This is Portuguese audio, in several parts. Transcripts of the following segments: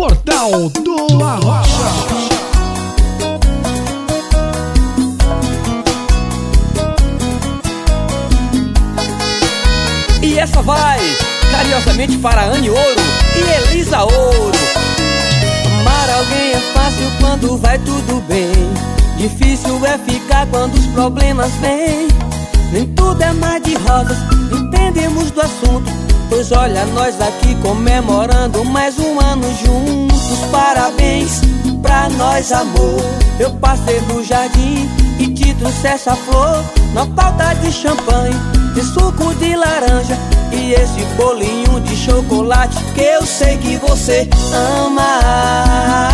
Portal do Arrocha. E essa vai carinhosamente para Anne Ouro e Elisa Ouro. Amar alguém é fácil quando vai tudo bem. Difícil é ficar quando os problemas vêm. Nem tudo é mar de rosas, entendemos do assunto. Olha, nós aqui comemorando mais um ano juntos. Parabéns pra nós, amor. Eu passei no jardim e te trouxe essa flor. Na falta de champanhe, de suco de laranja e esse bolinho de chocolate que eu sei que você ama.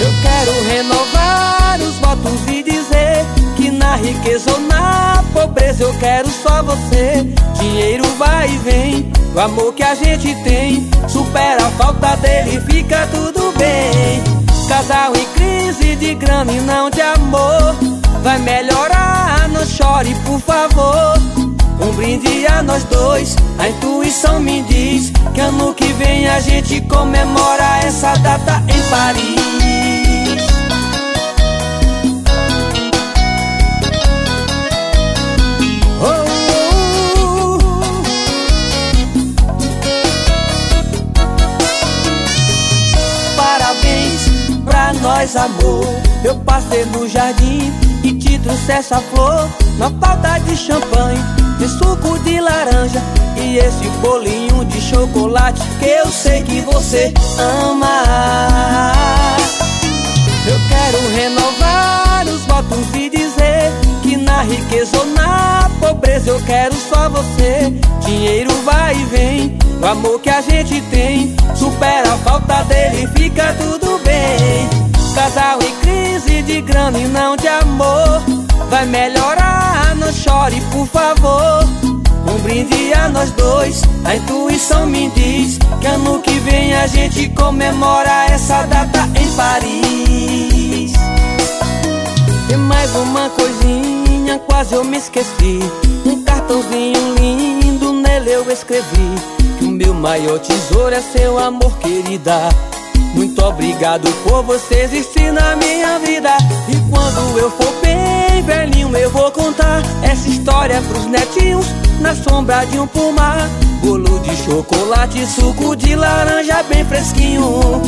Eu quero renovar os votos e dizer que na riqueza ou pobreza eu quero só você. Dinheiro vai e vem, o amor que a gente tem supera a falta dele, fica tudo bem. Casal em crise de grana e não de amor, vai melhorar, não chore por favor. Um brinde a nós dois, a intuição me diz que ano que vem a gente comemora essa data em Paris. Nós, amor. Eu passei no jardim e te trouxe essa flor. Na falta de champanhe, de suco de laranja e esse bolinho de chocolate que eu sei que você ama. Eu quero renovar os votos e dizer que na riqueza ou na pobreza eu quero só você. Dinheiro vai e vem, o amor que a gente tem grana e não de amor, vai melhorar, não chore por favor. Um brinde a nós dois, a intuição me diz que ano que vem a gente comemora essa data em Paris. E mais uma coisinha, quase eu me esqueci. Um cartãozinho lindo, nele eu escrevi que o meu maior tesouro é seu amor, querida. Muito obrigado por você existir na minha vida. E quando eu for bem velhinho, eu vou contar essa história pros netinhos na sombra de um pomar. Bolo de chocolate, suco de laranja bem fresquinho.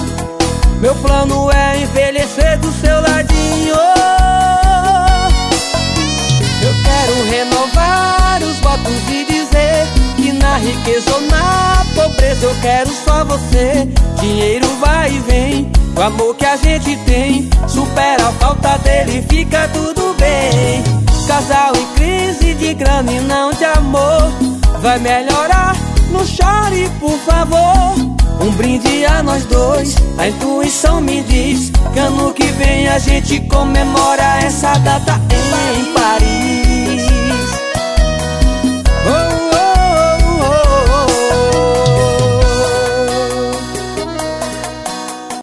Meu plano é envelhecer do seu pobreza eu quero só você. Dinheiro vai e vem, o amor que a gente tem supera a falta dele, fica tudo bem. Casal em crise de grana e não de amor, vai melhorar, não chore por favor. Um brinde a nós dois, a intuição me diz que ano que vem a gente comemora essa data em Paris.